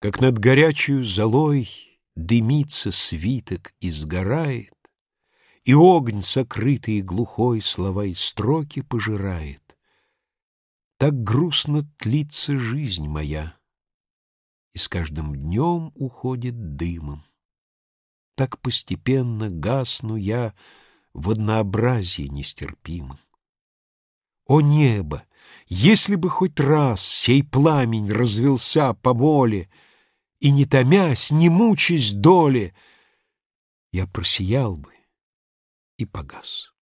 Как над горячую золой Дымится свиток и сгорает, И огонь, сокрытый глухой, Слова и строки пожирает. Так грустно тлится жизнь моя, И с каждым днем уходит дымом. Так постепенно гасну я В однообразии нестерпимом. О небо! Если бы хоть раз Сей пламень развелся по воле, И, не томясь, не мучаясь доли, Я просиял бы и погас.